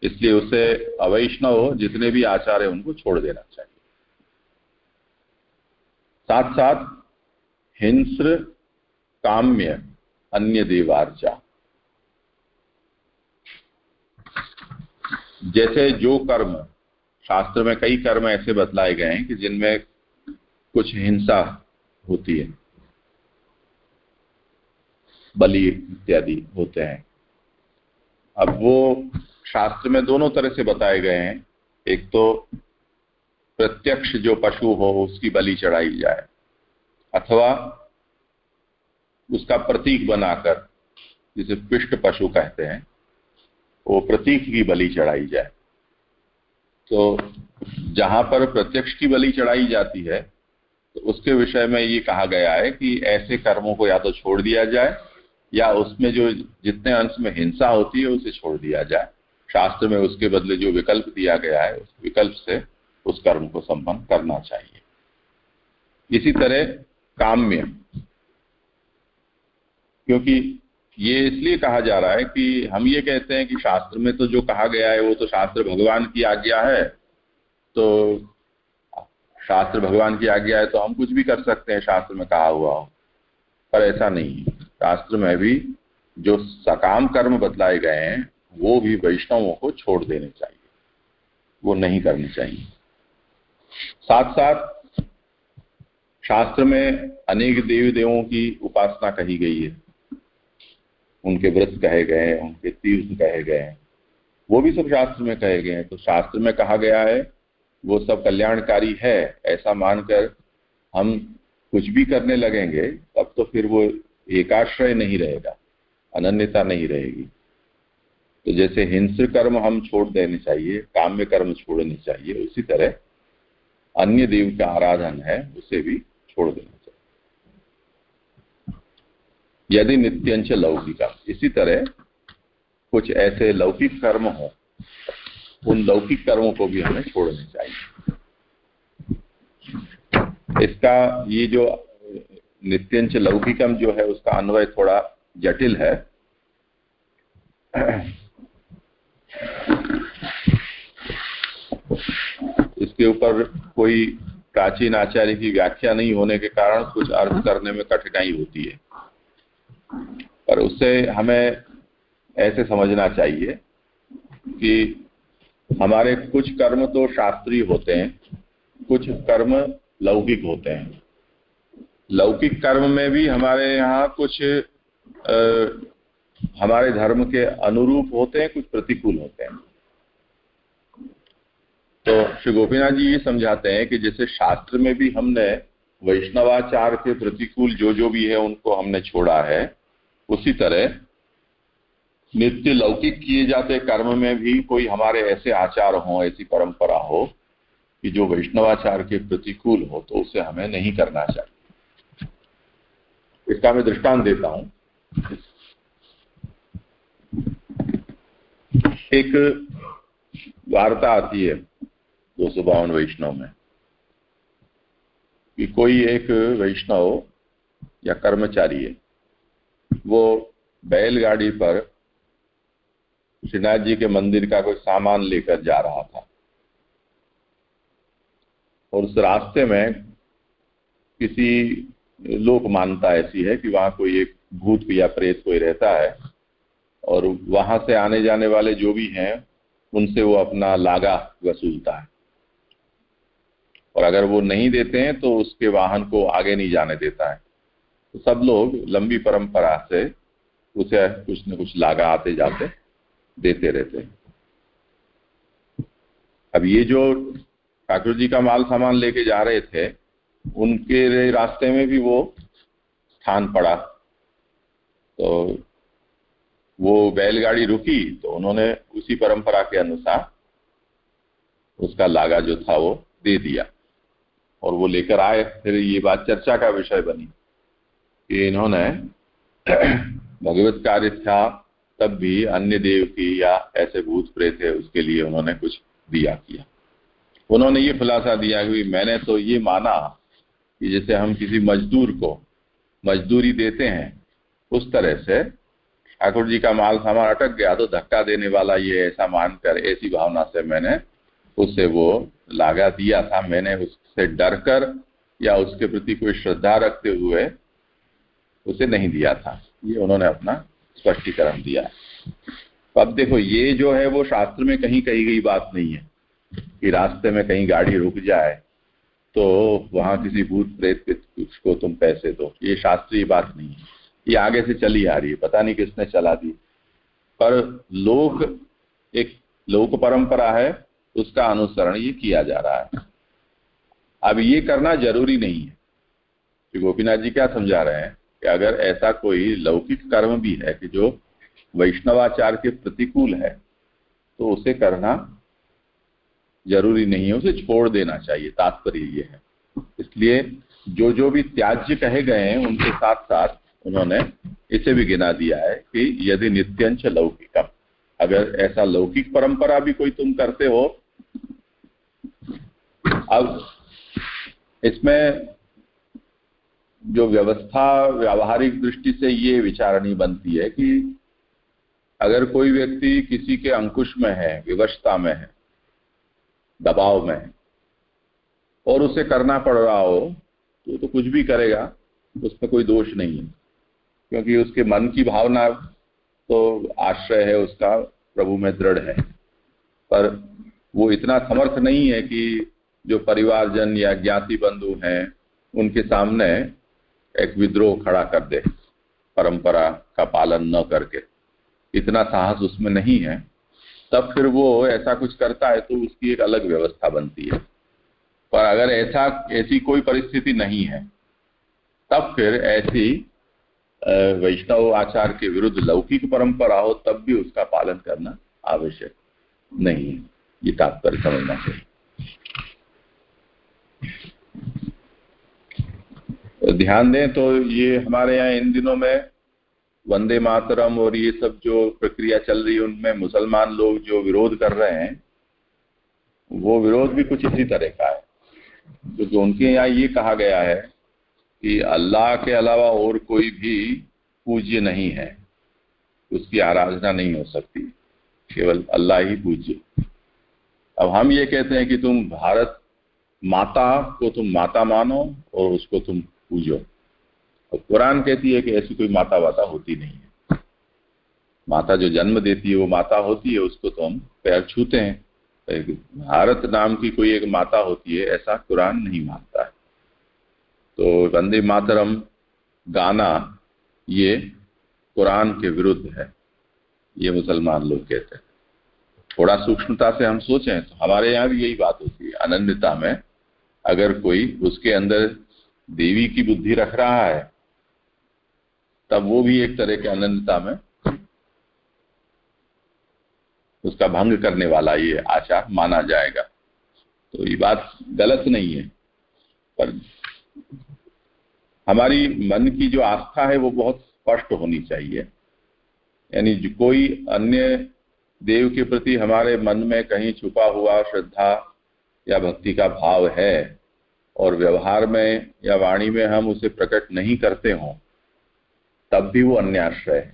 इसलिए उसे अवैष्णव जितने भी आचार है उनको छोड़ देना चाहिए। साथ साथ हिंस्र, काम्य, अन्य देवार्चा। जैसे जो कर्म, शास्त्र में कई कर्म ऐसे बतलाए गए हैं कि जिनमें कुछ हिंसा होती है, बलि इत्यादि होते हैं। अब वो शास्त्र में दोनों तरह से बताए गए हैं। एक तो प्रत्यक्ष जो पशु हो, उसकी बलि चढ़ाई जाए, अथवा उसका प्रतीक बनाकर, जिसे पिष्ट पशु कहते हैं वो प्रतीक की बलि चढ़ाई जाए। तो जहाँ पर प्रत्यक्ष की बलि चढ़ाई जाती है तो उसके विषय में ये कहा गया है कि ऐसे कर्मों को या तो छोड़ दिया जाए, या उसमें जो जितने अंश में हिंसा होती है, उसे छोड़ दिया जाए। शास्त्र में उसके बदले जो विकल्प दिया गया है, उस विकल्प से उस कर्म को संपन्न करना चाहिए। इसी तरह काम्य, क्योंकि ये इसलिए कहा जा रहा है कि हम ये कहते हैं कि शास्त्र में तो जो कहा गया है, वो तो शास्त्र भगवान की आज्ञा है। तो शास्त्र भगवान की आज्ञा है तो हम कुछ भी कर सकते हैं, शास्त्र में कहा हुआ हो। पर ऐसा नहीं शास्त्र में भी जो सकाम कर्म बतलाए गए हैं, वो भी वैष्णवों को छोड़ देने चाहिए। वो नहीं करने चाहिए। साथ साथ शास्त्र में अनेक देवी देवों की उपासना कही गई है। उनके व्रत कहे गए हैं, उनके तीर्थ कहे गए वो भी सब शास्त्र में कहे गए हैं। तो शास्त्र में कहा गया है, वो सब कल्याणकारी है, ऐसा मानकर हम कुछ भी करने लगेंगे, तब तो फिर वो एकाश्रय नहीं रहेगा, अनन्यता नहीं रहेगी। तो जैसे हिंस कर्म हम छोड़ देने चाहिए, काम्य कर्म छोड़ने चाहिए, उसी तरह अन्य देव का आराधन है, उसे भी छोड़ देना। यदि नित्यंश लौकिका इसी तरह कुछ ऐसे लौकिक कर्म हो, उन लौकिक कर्मों को भी हमें छोड़ने चाहिए। इसका ये जो नित्यंच लौकिकम जो है, उसका अन्वय थोड़ा जटिल है। इसके ऊपर कोई प्राचीन आचार्य की व्याख्या नहीं होने के कारण कुछ अर्थ करने में कठिनाई होती है। पर उससे हमें ऐसे समझना चाहिए कि हमारे कुछ कर्म तो शास्त्रीय होते हैं कुछ कर्म लौकिक होते हैं। लौकिक कर्म में भी हमारे यहाँ कुछ आ, हमारे धर्म के अनुरूप होते हैं कुछ प्रतिकूल होते हैं। तो श्री गोपीनाथ जी ये समझाते हैं कि जैसे शास्त्र में भी हमने वैष्णवाचार के प्रतिकूल जो जो भी है उनको हमने छोड़ा है उसी तरह नित्य लौकिक किए जाते कर्म में भी कोई हमारे ऐसे आचार हो, ऐसी परंपरा हो कि जो वैष्णवाचार के प्रतिकूल हो तो उसे हमें नहीं करना चाहिए। इसका मैं दृष्टांत देता हूँ। एक वार्ता आती है दो सौ बावन वैष्णव में कि कोई एक वैष्णव या कर्मचारी है वो बैलगाड़ी पर श्रीनाथ जी के मंदिर का कोई सामान लेकर जा रहा था। और उस रास्ते में किसी लोक मानता ऐसी है कि वहाँ कोई एक भूत या प्रेत कोई रहता है और वहाँ से आने जाने वाले जो भी हैं, उनसे वो अपना लागा वसूलता है। और अगर वो नहीं देते हैं तो उसके वाहन को आगे नहीं जाने देता है। तो सब लोग लंबी परंपरा से उसे कुछ न कुछ लागा आते जाते, देते रहते हैं। अब ये जो ठाकुर जी का माल सामान लेके जा रहे थे, उनके रास्ते में भी वो स्थान पड़ा। तो वो बैलगाड़ी रुकी तो उन्होंने उसी परंपरा के अनुसार उसका लागा जो था वो दे दिया। और वो लेकर आए, फिर ये बात चर्चा का विषय बनी। कि इन्होंने भगवत कार्य था, तब भी अन्य देव की या ऐसे भूत प्रेत है, उसके लिए उन्होंने कुछ दिया किया। उन्होंने ये खुलासा दिया कि मैंने तो ये माना कि जैसे हम किसी मजदूर को मजदूरी देते हैं, उस तरह से ठाकुर जी का माल सामान अटक गया तो धक्का देने वाला ये ऐसा मानकर ऐसी भावना से मैंने उससे वो लागा दिया था। मैंने उससे डर कर या उसके प्रति कोई श्रद्धा रखते हुए उसे नहीं दिया था। ये उन्होंने अपना स्पष्टीकरण दिया। तो अब देखो, ये जो है वो शास्त्र में कहीं कही गई बात नहीं है कि रास्ते में कहीं गाड़ी रुक जाए तो वहाँ किसी भूत प्रेत को तुम पैसे दो। ये शास्त्रीय बात नहीं है। ये आगे से चली आ रही है। पता नहीं किसने चला दी। पर लोक, एक लोक परंपरा है, उसका अनुसरण ये किया जा रहा है। अब ये करना ज़रूरी नहीं है। श्री गोपीनाथ जी क्या समझा रहे हैं? कि अगर ऐसा कोई लौकिक कर्म भी है कि जो वैष्णवाचार के प्रतिकूल है तो उसे करना ज़रूरी नहीं है, उसे छोड़ देना चाहिए, तात्पर्य ये है। इसलिए जो जो भी त्याज्य कहे गए हैं, उनके साथ साथ उन्होंने इसे भी गिना दिया है कि यदि नित्यंश लौकिकम, अगर ऐसा लौकिक परंपरा भी कोई तुम करते हो, अब इसमें जो व्यवस्था व्यावहारिक दृष्टि से ये विचारणी बनती है कि अगर कोई व्यक्ति किसी के अंकुश में है, विवशता में है, दबाव में है, और उसे करना पड़ रहा हो तो तो कुछ भी करेगा, उसमें कोई दोष नहीं है। क्योंकि उसके मन की भावना तो आश्रय है, उसका प्रभु में दृढ़ है। पर वो इतना समर्थ नहीं है कि जो परिवारजन या ज्ञाति बंधु हैं, उनके सामने एक विद्रोह खड़ा कर दे, परंपरा का पालन न करके। इतना साहस उसमें नहीं है। तब फिर वो ऐसा कुछ करता है तो उसकी एक अलग व्यवस्था बनती है। पर अगर ऐसा, ऐसी कोई परिस्थिति नहीं है, तब फिर ऐसी वैष्णव आचार के विरुद्ध लौकिक परंपरा हो, तब भी उसका पालन करना आवश्यक नहीं है। ये तात्पर्य समझना चाहिए। ध्यान दें तो ये हमारे यहाँ इन दिनों में वंदे मातरम और ये सब जो प्रक्रिया चल रही है, उनमें मुसलमान लोग जो विरोध कर रहे हैं, वो विरोध भी कुछ इसी तरह का है। क्योंकि उनके यहाँ ये कहा गया है कि अल्लाह के अलावा और कोई भी पूज्य नहीं है, उसकी आराधना नहीं हो सकती, केवल अल्लाह ही पूज्य। अब हम ये कहते हैं कि तुम भारत माता को तुम माता मानो और उसको तुम पूजो। और कुरान कहती है कि ऐसी कोई माता वाता होती नहीं है। माता जो जन्म देती है, वो माता होती है, उसको तो हम पैर छूते हैं। भारत नाम की कोई एक माता होती है, ऐसा कुरान नहीं मानता है। तो वंदे मातरम गाना ये कुरान के विरुद्ध है। ये मुसलमान लोग कहते हैं। थोड़ा सूक्ष्मता से हम सोचें तो हमारे यहाँ भी यही बात होती है। अनन्यता में अगर कोई उसके अंदर देवी की बुद्धि रख रहा है, तब वो भी एक तरह के अनंतता में उसका भंग करने वाला ये आचार माना जाएगा। तो ये बात गलत नहीं है, पर हमारी मन की जो आस्था है वो बहुत स्पष्ट होनी चाहिए। यानी कोई अन्य देव के प्रति हमारे मन में कहीं छुपा हुआ श्रद्धा या भक्ति का भाव है और व्यवहार में या वाणी में हम उसे प्रकट नहीं करते हों, तब भी वो अन्याश्रय है।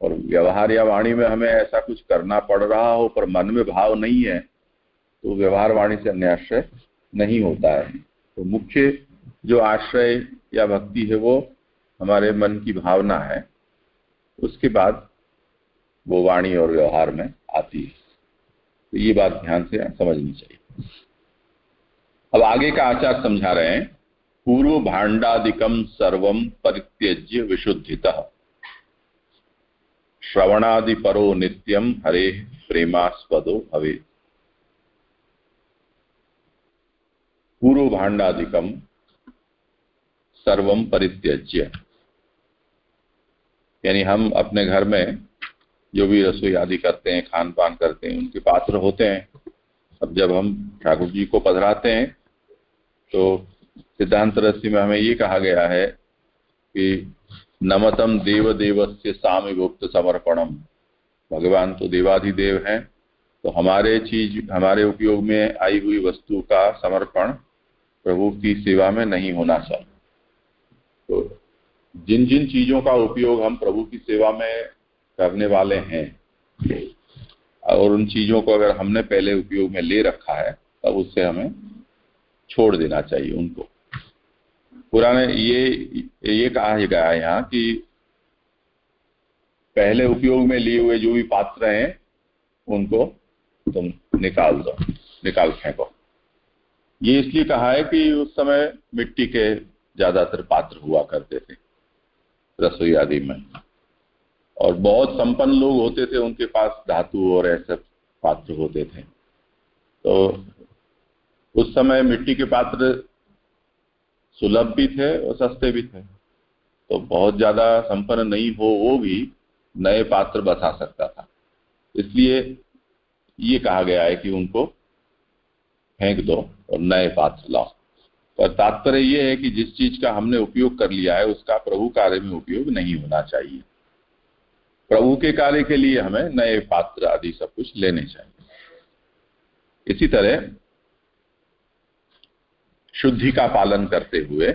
और व्यवहार या वाणी में हमें ऐसा कुछ करना पड़ रहा हो, पर मन में भाव नहीं है तो व्यवहार वाणी से अन्याश्रय नहीं होता है। तो मुख्य जो आश्रय या भक्ति है, वो हमारे मन की भावना है। उसके बाद वो वाणी और व्यवहार में आती है। तो ये बात ध्यान से समझनी चाहिए। अब आगे का आचार समझा रहे हैं। पूर्व भांडादिकम सर्व परित्यज्य विशुद्धित। श्रवणादि परो नित्यम हरे प्रेमास्पदो हवे पूर्व भांडादिकम सर्वम परित्यज्य। यानी हम अपने घर में जो भी रसोई आदि करते हैं, खान पान करते हैं, उनके पात्र होते हैं। अब जब हम ठाकुर जी को पधराते हैं तो सिद्धांत रस्सी में हमें ये कहा गया है कि नमतम देव देव से साम गुप्त समर्पणम। भगवान तो देवाधिदेव हैं तो हमारे चीज़, हमारे उपयोग में आई हुई वस्तु का समर्पण प्रभु की सेवा में नहीं होना चाहिए। तो जिन जिन चीज़ों का उपयोग हम प्रभु की सेवा में करने वाले हैं, और उन चीज़ों को अगर हमने पहले उपयोग में ले रखा है, तब उससे हमें छोड़ देना चाहिए उनको। पुराने ये ये कहा गया है यहाँ कि पहले उपयोग में लिए हुए जो भी पात्र हैं, उनको तुम निकाल दो, निकाल फेंको। ये इसलिए कहा है कि उस समय मिट्टी के ज़्यादातर पात्र हुआ करते थे, रसोई आदि में। और बहुत संपन्न लोग होते थे, उनके पास धातु और ऐसे पात्र होते थे। तो उस समय मिट्टी के पात्र सुलभ भी थे और सस्ते भी थे। तो बहुत ज़्यादा संपन्न नहीं हो, वो भी नए पात्र बसा सकता था। इसलिए ये कहा गया है कि उनको फेंक दो और नए पात्र लाओ। पर तात्पर्य यह है कि जिस चीज़ का हमने उपयोग कर लिया है, उसका प्रभु कार्य में उपयोग नहीं होना चाहिए। प्रभु के कार्य के लिए हमें नए पात्र आदि सब कुछ लेने चाहिए। इसी तरह शुद्धि का पालन करते हुए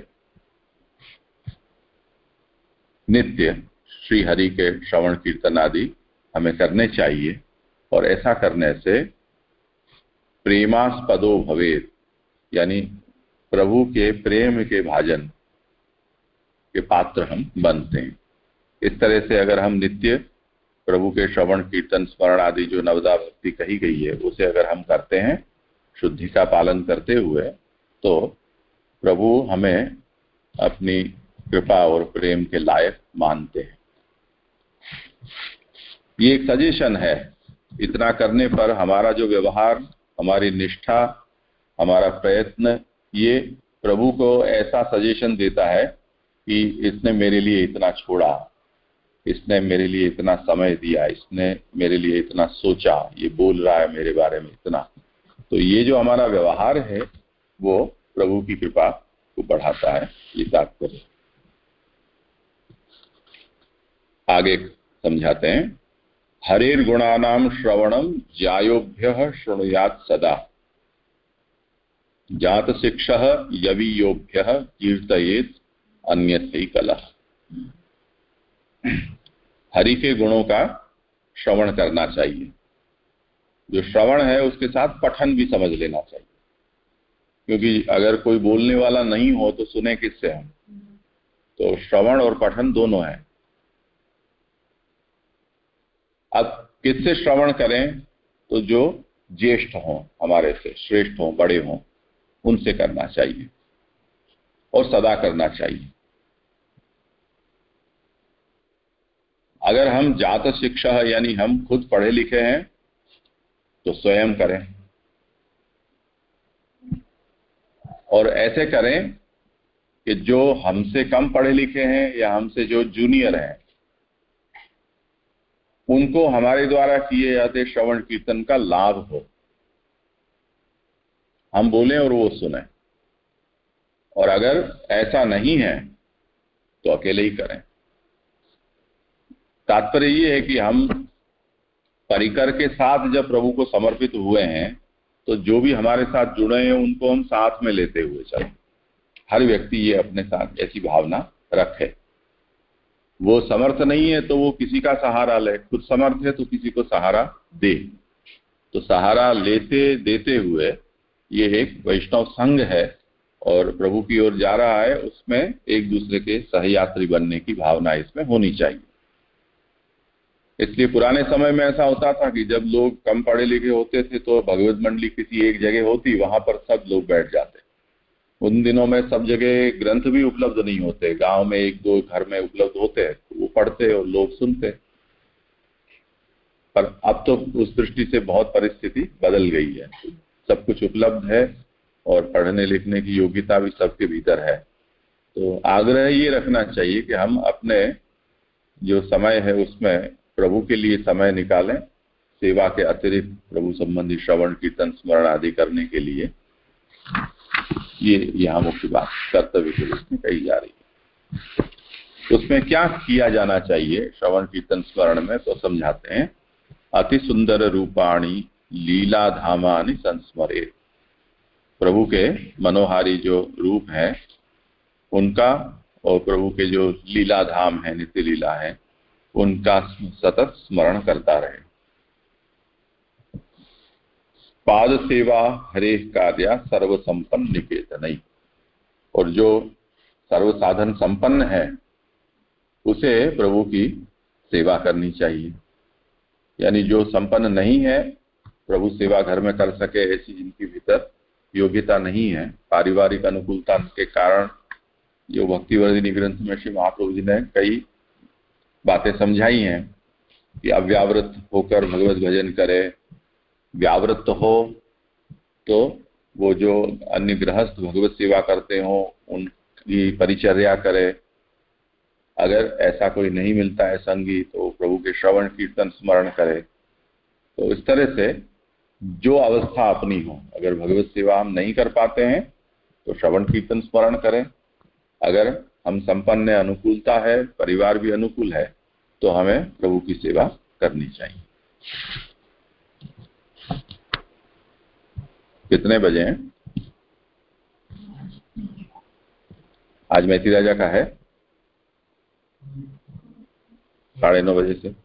नित्य श्री हरि के श्रवण कीर्तन आदि हमें करने चाहिए और ऐसा करने से प्रेमास्पदो भवेद यानी प्रभु के प्रेम के भाजन के पात्र हम बनते हैं। इस तरह से अगर हम नित्य प्रभु के श्रवण कीर्तन स्मरण आदि जो नवदा भक्ति कही गई है, उसे अगर हम करते हैं, शुद्धि का पालन करते हुए तो प्रभु हमें अपनी कृपा और प्रेम के लायक मानते हैं। ये एक सजेशन है। इतना करने पर हमारा जो व्यवहार, हमारी निष्ठा, हमारा प्रयत्न, ये प्रभु को ऐसा सजेशन देता है कि इसने मेरे लिए इतना छोड़ा, इसने मेरे लिए इतना समय दिया, इसने मेरे लिए इतना सोचा, ये बोल रहा है मेरे बारे में इतना। तो ये जो हमारा व्यवहार है वो प्रभु की कृपा को बढ़ाता है, ये तात्पर्य आगे समझाते हैं। हरेर गुणानाम श्रवणम जायोभ्य शुणुयात सदा। जात शिक्ष यवीयोभ्य कीर्तयेत अन्य कल। हरि के गुणों का श्रवण करना चाहिए। जो श्रवण है, उसके साथ पठन भी समझ लेना चाहिए। क्योंकि अगर कोई बोलने वाला नहीं हो तो सुने किससे हम? तो श्रवण और पठन दोनों है। अब किससे श्रवण करें? तो जो ज्येष्ठ हों, हमारे से श्रेष्ठ हों, बड़े हों, उनसे करना चाहिए और सदा करना चाहिए। अगर हम जात शिक्षा यानी हम खुद पढ़े लिखे हैं तो स्वयं करें। और ऐसे करें कि जो हमसे कम पढ़े लिखे हैं या हमसे जो जूनियर हैं, उनको हमारे द्वारा किए जाते श्रवण कीर्तन का लाभ हो। हम बोलें और वो सुने। और अगर ऐसा नहीं है तो अकेले ही करें। तात्पर्य ये है कि हम परिकर के साथ जब प्रभु को समर्पित हुए हैं तो जो भी हमारे साथ जुड़े हैं, उनको हम साथ में लेते हुए चले। हर व्यक्ति ये अपने साथ, ऐसी भावना रखे। वो समर्थ नहीं है तो वो किसी का सहारा ले। खुद समर्थ है तो किसी को सहारा दे। तो सहारा लेते, देते हुए ये एक वैष्णव संघ है, और प्रभु की ओर जा रहा है, उसमें एक दूसरे के सहयात्री बनने की भावना इसमें होनी चाहिए। इसलिए पुराने समय में ऐसा होता था कि जब लोग कम पढ़े लिखे होते थे तो भगवत मंडली किसी एक जगह होती, वहाँ पर सब लोग बैठ जाते। उन दिनों में सब जगह ग्रंथ भी उपलब्ध नहीं होते। गाँव में एक दो घर में उपलब्ध होते तो वो पढ़ते और लोग सुनते। पर अब तो उस दृष्टि से बहुत परिस्थिति बदल गई है। सब कुछ उपलब्ध है और पढ़ने लिखने की योग्यता भी सबके भीतर है। तो आग्रह ये रखना चाहिए कि हम अपने जो समय है उसमें प्रभु के लिए समय निकालें, सेवा के अतिरिक्त प्रभु संबंधी श्रवण, कीर्तन, स्मरण आदि करने के लिए। ये यहाँ मुख्य बात, कर्तव्य के रूप में कही जा रही है। उसमें क्या किया जाना चाहिए? श्रवण, कीर्तन, स्मरण में तो समझाते हैं, अति सुंदर रूपाणी लीला धामानि संस्मरे। प्रभु के मनोहारी जो रूप है, उनका और प्रभु के जो लीला धाम है, नित्य लीला है उनका सतत स्मरण करता रहे। पाद सेवा हरे कार्य सर्व संपन्न निकेतन और जो सर्व साधन संपन्न है, उसे प्रभु की सेवा करनी चाहिए। यानी जो संपन्न नहीं है, प्रभु सेवा घर में कर सके ऐसी जिनकी भीतर योग्यता नहीं है, पारिवारिक अनुकूलता के कारण, जो भक्तिवर्धिनी ग्रंथ में श्री महाप्रभु जी ने कई बातें समझाई हैं कि अव्यावृत होकर भगवत भजन करे व्यावृत हो तो वो जो अन्य गृहस्थ भगवत सेवा करते हो, उनकी परिचर्या करे। अगर ऐसा कोई नहीं मिलता है संगी तो प्रभु के श्रवण, कीर्तन, स्मरण करे। तो इस तरह से जो अवस्था अपनी हो, अगर भगवत सेवा हम नहीं कर पाते हैं तो श्रवण, कीर्तन, स्मरण करें। अगर हम संपन्न, अनुकूलता है, परिवार भी अनुकूल है तो हमें प्रभु की सेवा करनी चाहिए। कितने बजे हैं? आज मैथी राजा का है। साढ़े नौ बजे से।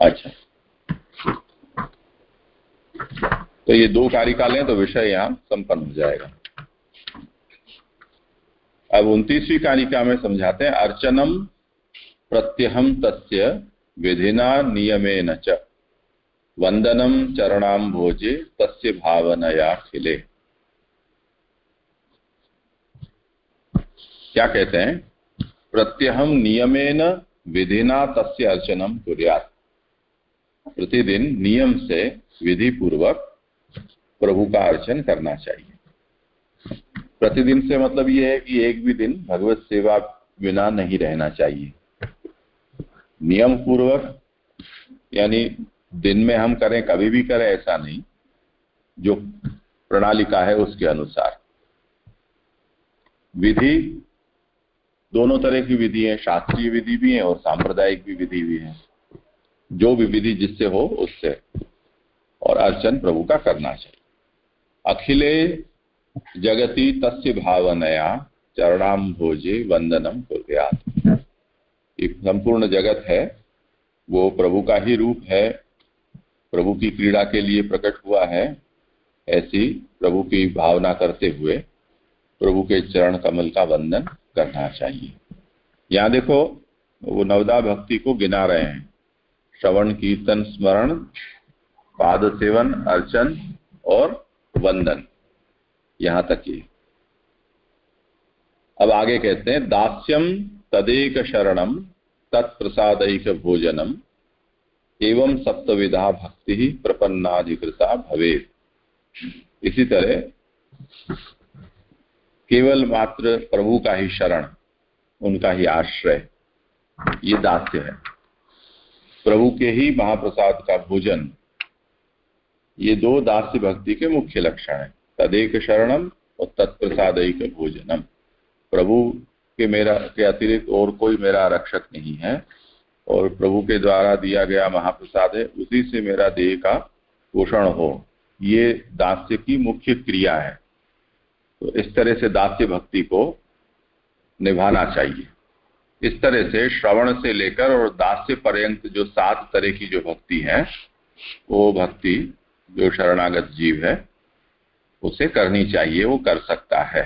अच्छा। तो ये दो कार्यकाल हैं तो विषय यहाँ संपन्न हो जाएगा। अब उन्तीसवीं कारिका में समझाते हैं, अर्चनम प्रत्यहम तस्य विधिना नियमेन च। वंदनम चरणाम भोजे तस्य भावनया खिले क्या कहते हैं? प्रत्यहम नियमेन विधिना तस्य अर्चनम कुर्यात। प्रतिदिन नियम से विधि पूर्वक प्रभु का अर्चन करना चाहिए। प्रतिदिन से मतलब यह है कि एक भी दिन भगवत सेवा बिना नहीं रहना चाहिए। नियम पूर्वक, यानी दिन में हम करें, कभी भी करें, ऐसा नहीं। जो प्रणालिका है उसके अनुसार। विधि, दोनों तरह की विधि है। शास्त्रीय विधि भी है और सांप्रदायिक भी विधि भी है। जो भी विधि जिससे हो, उससे। और अर्चन प्रभु का करना चाहिए। अखिले जगति तस्य भावनया चरणाम भोजे वंदनम कुर्यात। एक संपूर्ण जगत है, वो प्रभु का ही रूप है, प्रभु की क्रीड़ा के लिए प्रकट हुआ है, ऐसी प्रभु की भावना करते हुए प्रभु के चरण कमल का वंदन करना चाहिए। यहाँ देखो, वो नवदा भक्ति को गिना रहे हैं। श्रवण, कीर्तन, स्मरण, पाद सेवन, अर्चन और वंदन। यहाँ तक ही अब आगे कहते हैं दास्यम तदेक शरणम तत्प्रसादिक भोजनम एवं सप्तविधा भक्ति ही प्रपन्नाधिकृता भवे इसी तरह केवल मात्र प्रभु का ही शरण, उनका ही आश्रय, ये दास्य है। प्रभु के ही महाप्रसाद का भोजन, ये दो दास्य भक्ति के मुख्य लक्षण है। तदेक शरणम और तत्प्रसाद एक भोजनम प्रभु के मेरा, के अतिरिक्त और कोई मेरा आरक्षक नहीं है और प्रभु के द्वारा दिया गया महाप्रसाद है, उसी से मेरा देह का पोषण हो। ये दास्य की मुख्य क्रिया है। तो इस तरह से दास्य भक्ति को निभाना चाहिए। इस तरह से श्रवण से लेकर और दास्य पर्यंत जो सात तरह की जो भक्ति है, वो भक्ति जो शरणागत जीव है उसे करनी चाहिए, वो कर सकता है।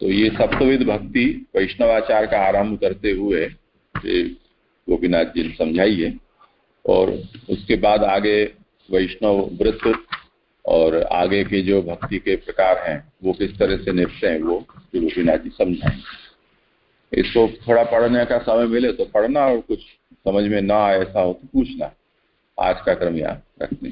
तो ये सप्तविध भक्ति वैष्णवाचार का आरंभ करते हुए गोपीनाथ जी समझाइए और उसके बाद आगे वैष्णव व्रत और आगे के जो भक्ति के प्रकार हैं, वो किस तरह से निपटे हैं, वो गोपीनाथ जी समझाएँगे। इसको थोड़ा पढ़ने का समय मिले तो पढ़ना और कुछ समझ में ना आए ऐसा हो तो पूछना। आज का क्रम यहाँ रखने